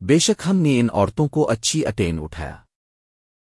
بے شک ہم نے ان عورتوں کو اچھی اٹین اٹھایا۔